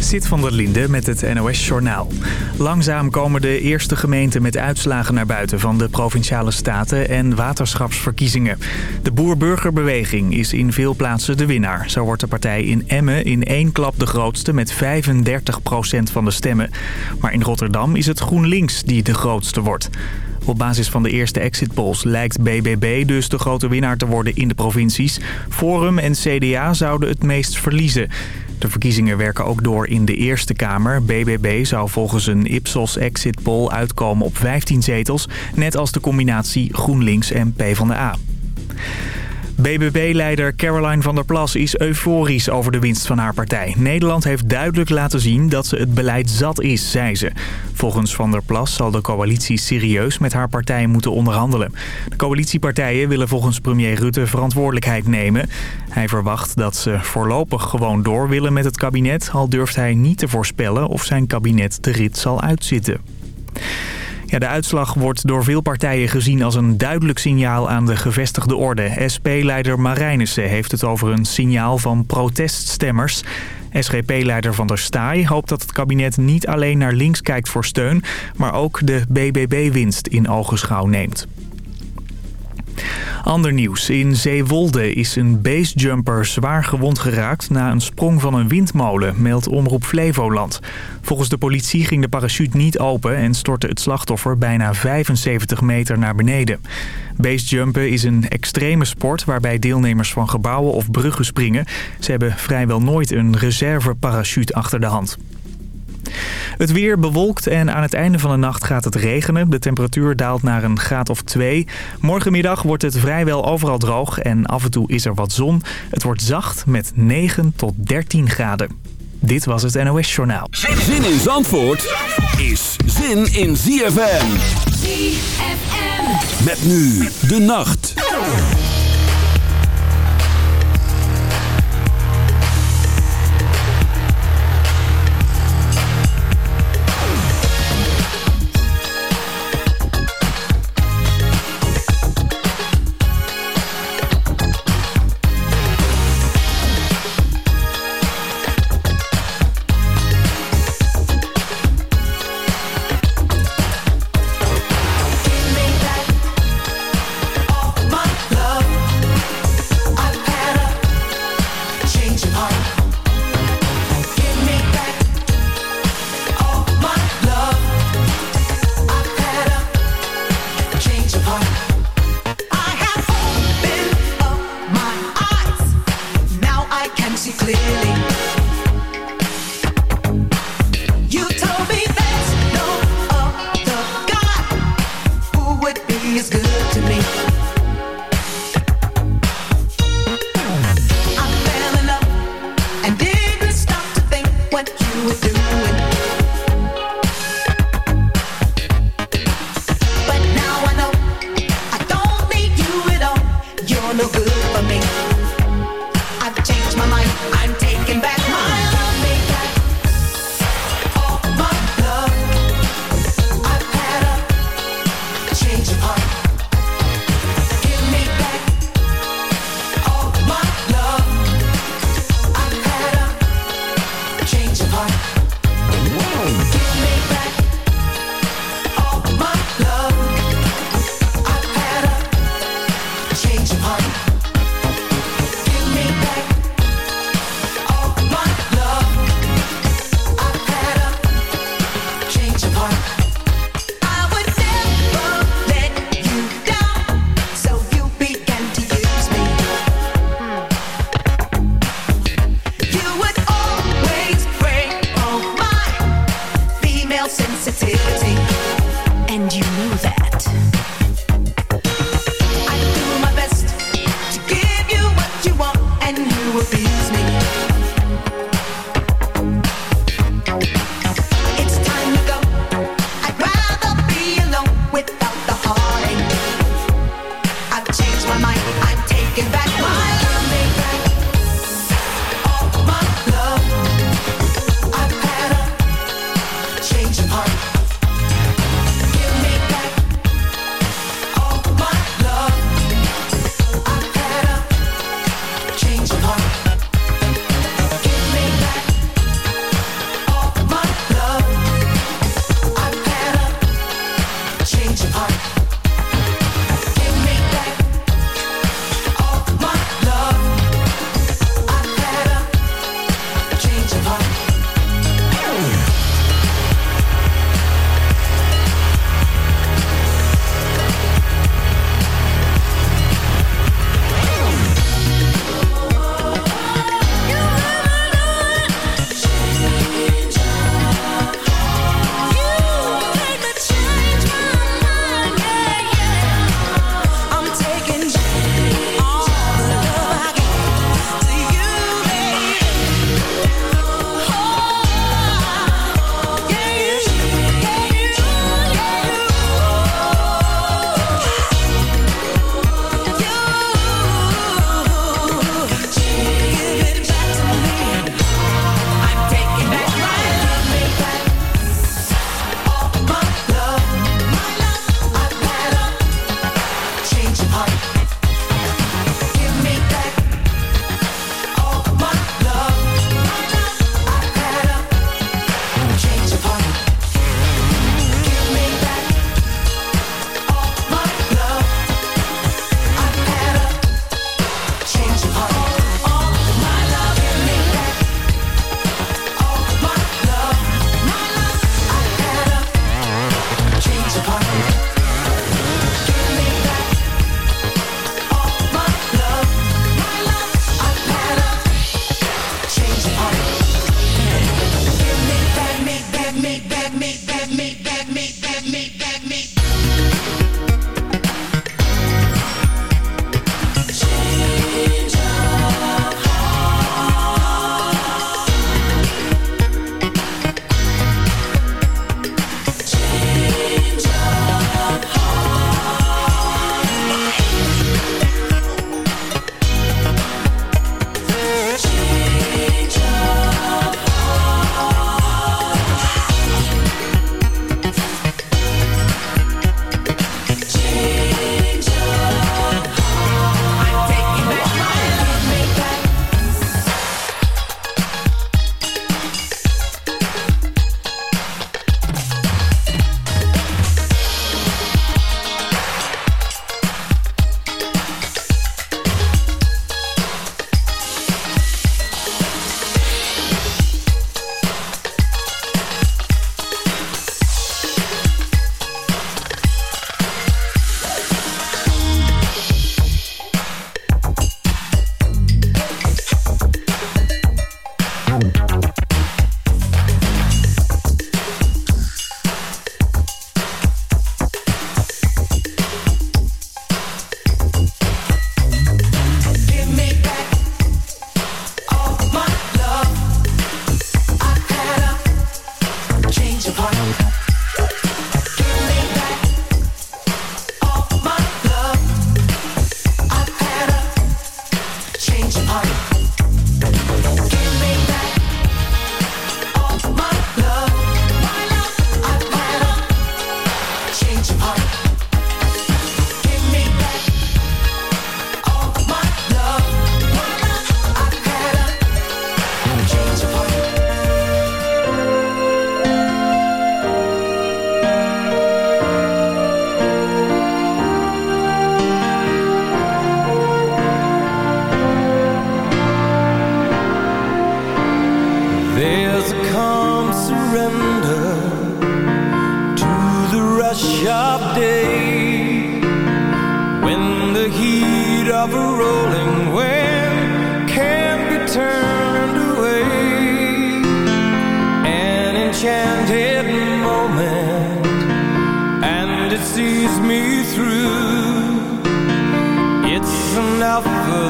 Zit van der Linde met het NOS-journaal. Langzaam komen de eerste gemeenten met uitslagen naar buiten van de Provinciale Staten en waterschapsverkiezingen. De Boer-Burgerbeweging is in veel plaatsen de winnaar. Zo wordt de partij in Emmen in één klap de grootste met 35% van de stemmen. Maar in Rotterdam is het GroenLinks die de grootste wordt. Op basis van de eerste exit polls lijkt BBB dus de grote winnaar te worden in de provincies. Forum en CDA zouden het meest verliezen. De verkiezingen werken ook door in de Eerste Kamer. BBB zou volgens een Ipsos exit poll uitkomen op 15 zetels... net als de combinatie GroenLinks en PvdA. BBB-leider Caroline van der Plas is euforisch over de winst van haar partij. Nederland heeft duidelijk laten zien dat ze het beleid zat is, zei ze. Volgens van der Plas zal de coalitie serieus met haar partij moeten onderhandelen. De coalitiepartijen willen volgens premier Rutte verantwoordelijkheid nemen. Hij verwacht dat ze voorlopig gewoon door willen met het kabinet... al durft hij niet te voorspellen of zijn kabinet de rit zal uitzitten. De uitslag wordt door veel partijen gezien als een duidelijk signaal aan de gevestigde orde. SP-leider Marijnissen heeft het over een signaal van proteststemmers. SGP-leider Van der Staaij hoopt dat het kabinet niet alleen naar links kijkt voor steun... maar ook de BBB-winst in ogenschouw neemt. Ander nieuws. In Zeewolde is een basejumper zwaar gewond geraakt na een sprong van een windmolen, meldt Omroep Flevoland. Volgens de politie ging de parachute niet open en stortte het slachtoffer bijna 75 meter naar beneden. Basejumpen is een extreme sport waarbij deelnemers van gebouwen of bruggen springen. Ze hebben vrijwel nooit een reserveparachute achter de hand. Het weer bewolkt en aan het einde van de nacht gaat het regenen. De temperatuur daalt naar een graad of 2. Morgenmiddag wordt het vrijwel overal droog en af en toe is er wat zon. Het wordt zacht met 9 tot 13 graden. Dit was het NOS Journaal. Zin in Zandvoort is zin in ZFM. ZFM. Met nu de nacht.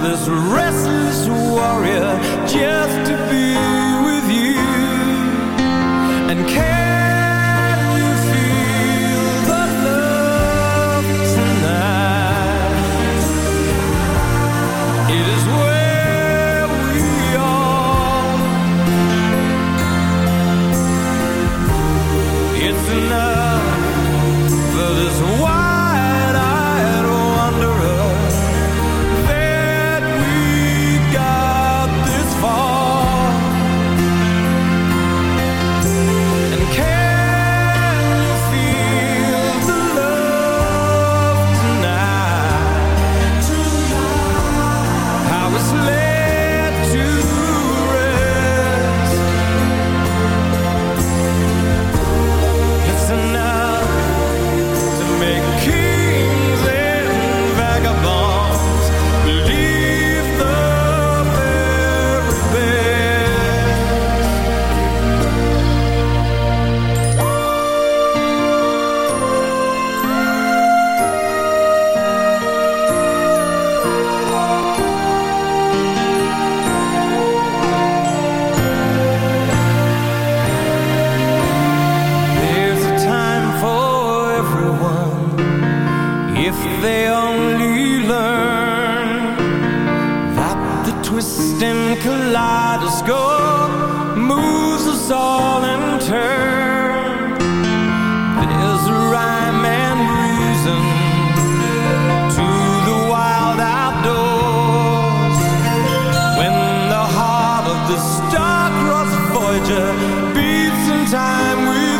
this restless warrior just to be Georgia beats in time with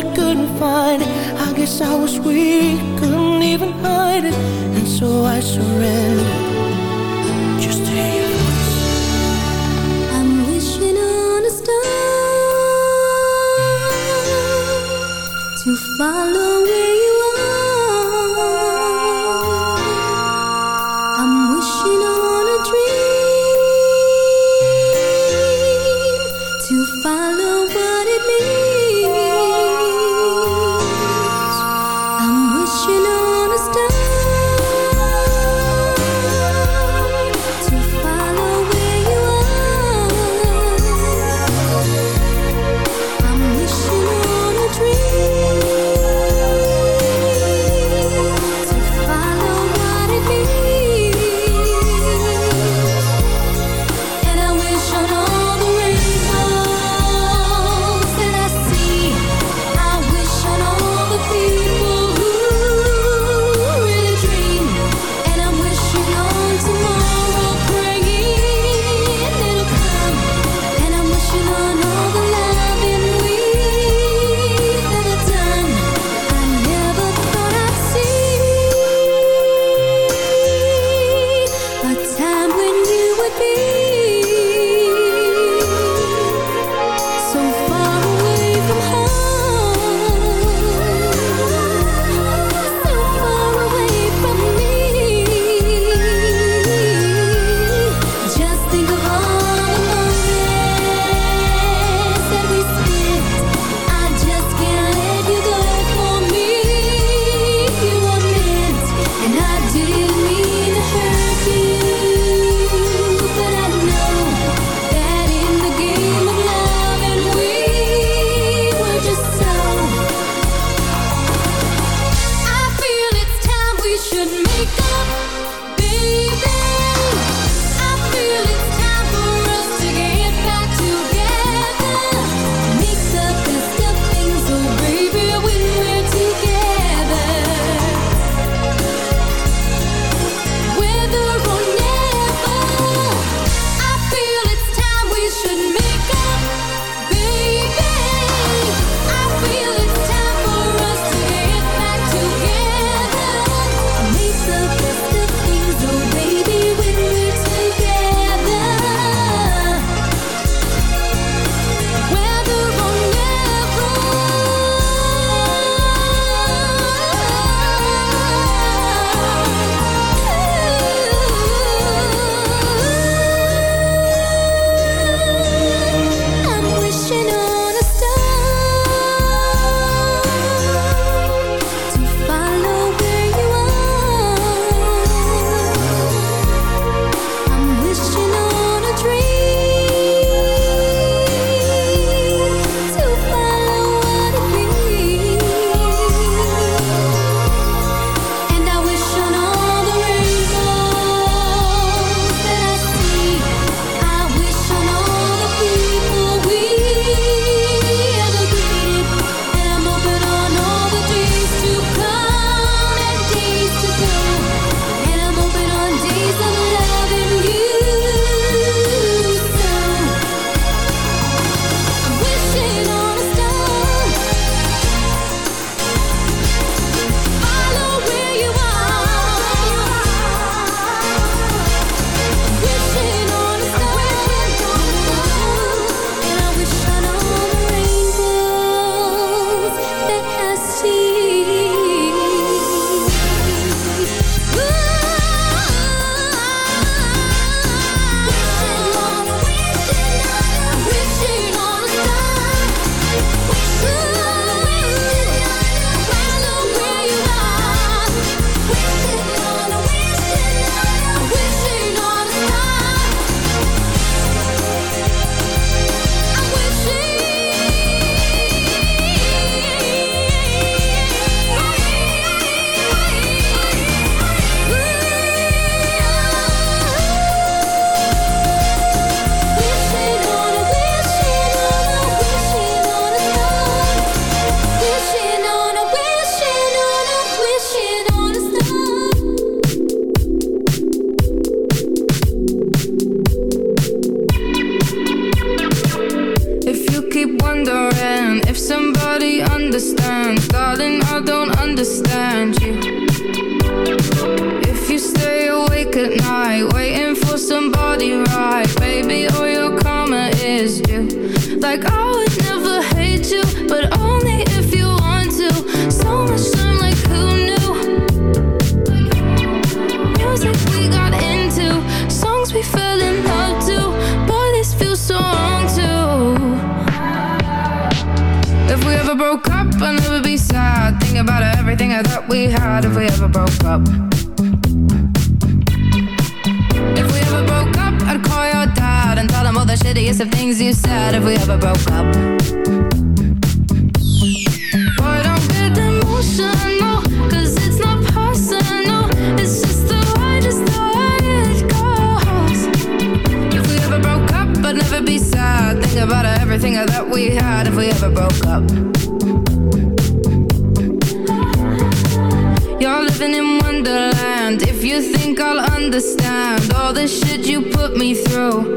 I couldn't find it. I guess I was weak, couldn't even hide it. And so I surrendered. Just to hear I'm wishing on a star To follow the of things you said if we ever broke up. It's not personal. It's just the way, goes. If we ever broke up, I'd never be sad. Think about everything that we had if we ever broke up. You're living in Wonderland. If you think I'll understand all the shit you put me through.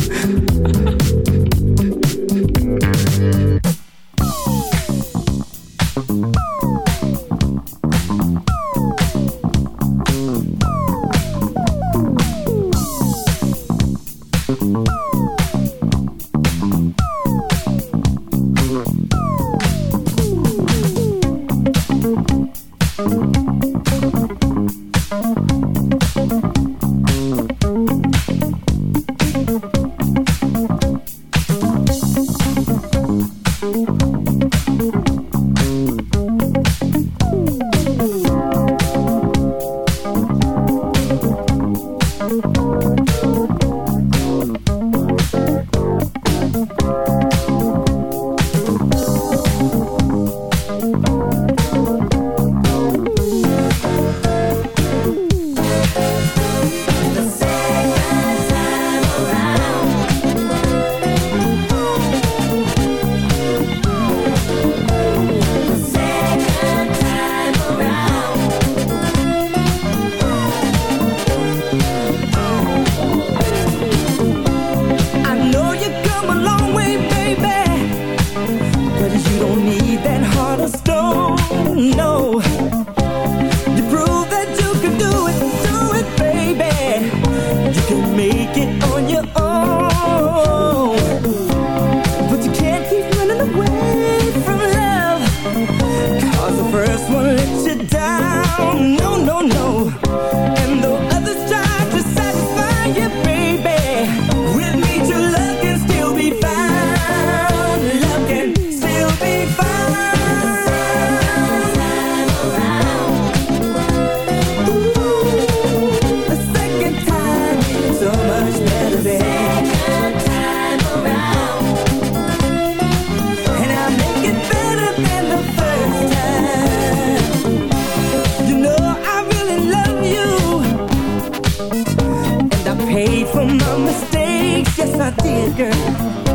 I girl.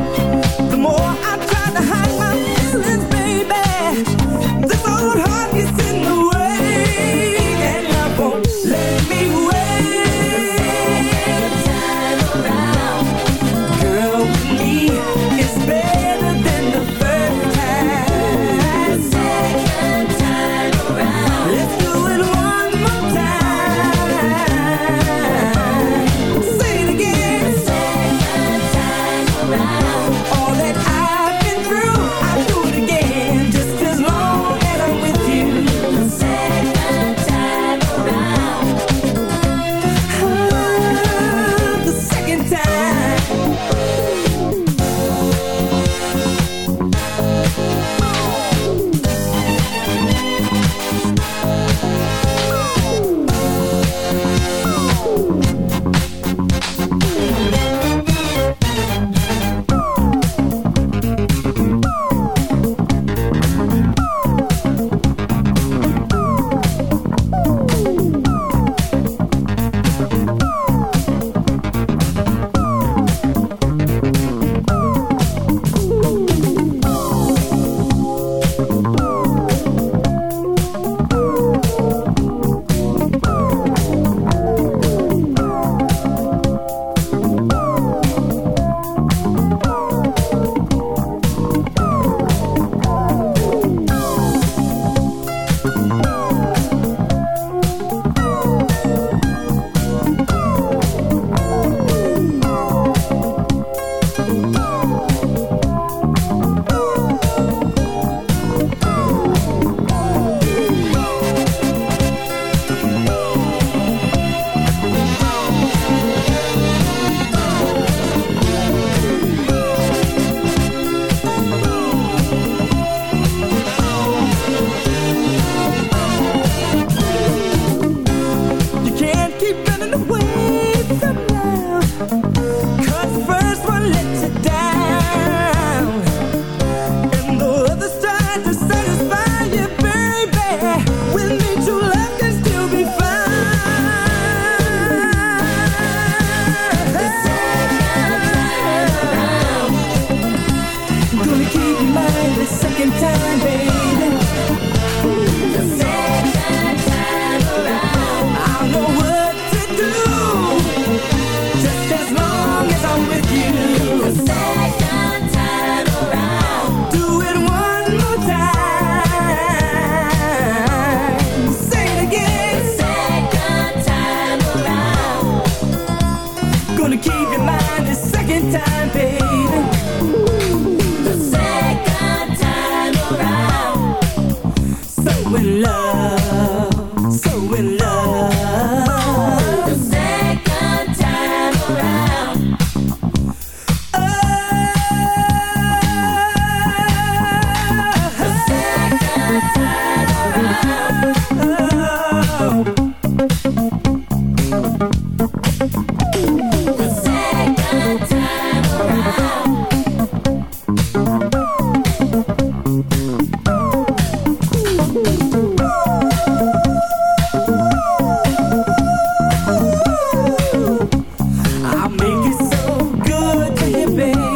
baby.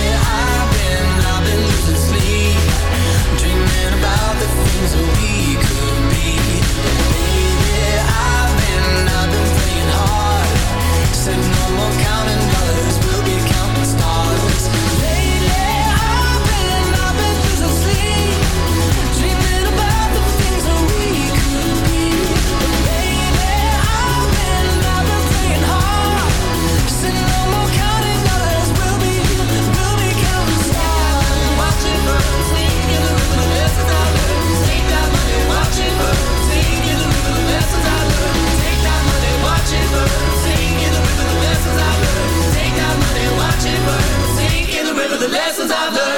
lessons I've learned.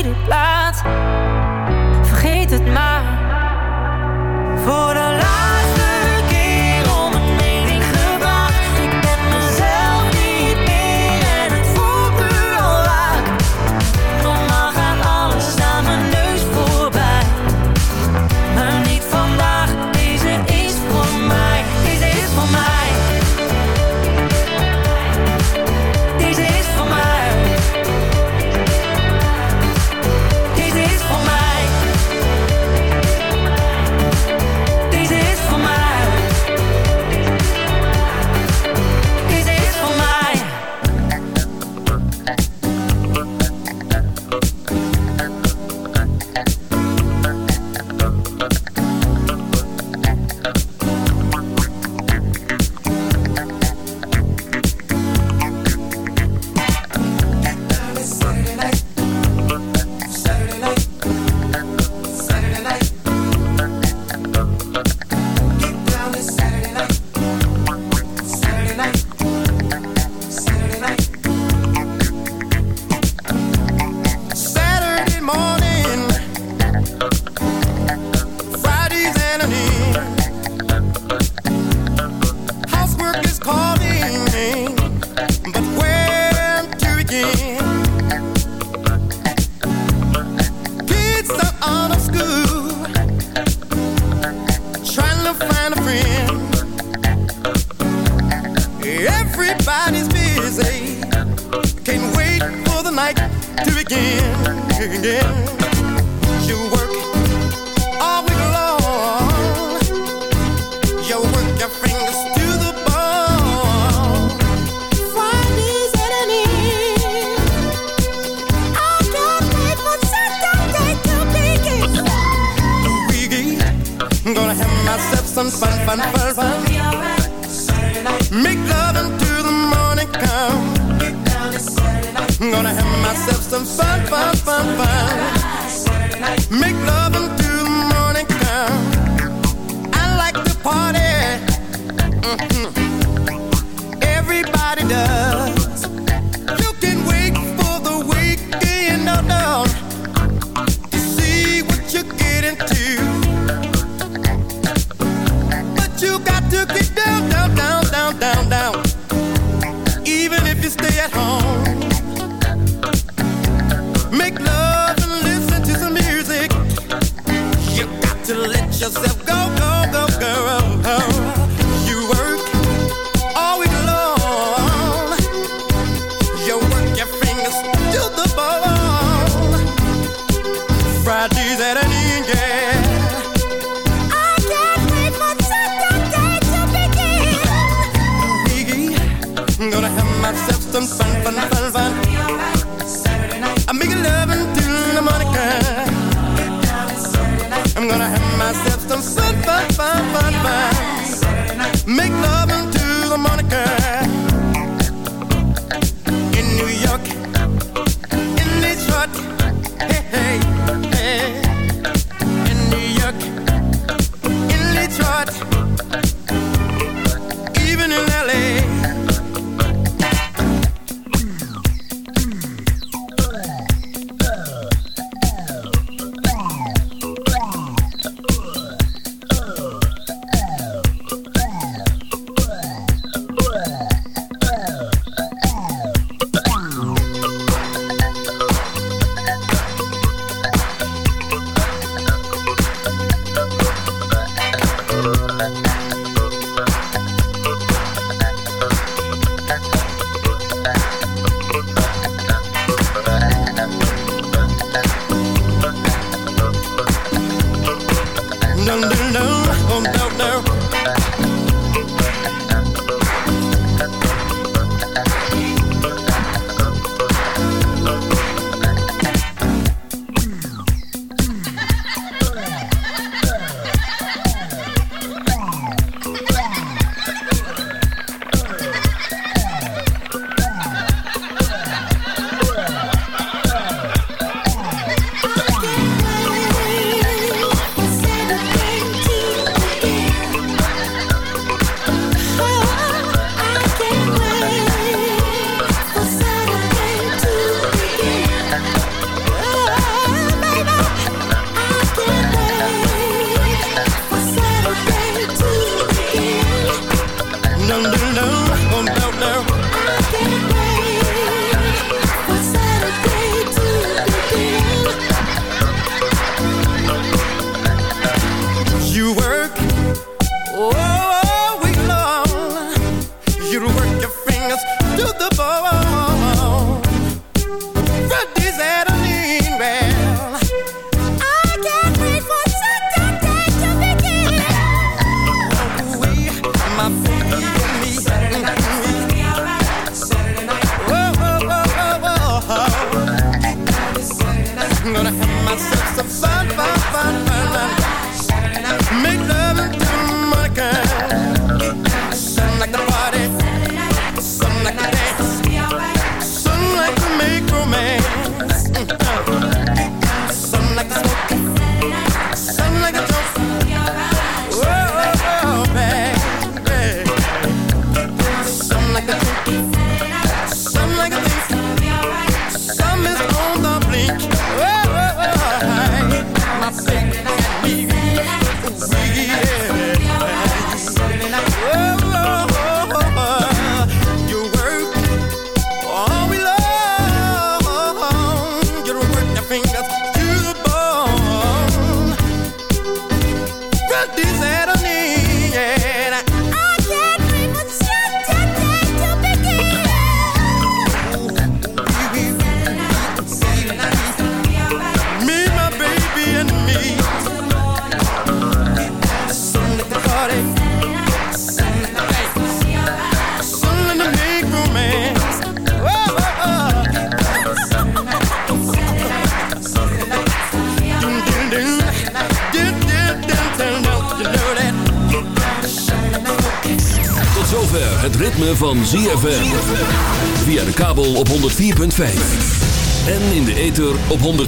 tweede plaats. Vergeet het maar. Voor again. You work gonna have myself some fun, fun, fun, fun. Make love and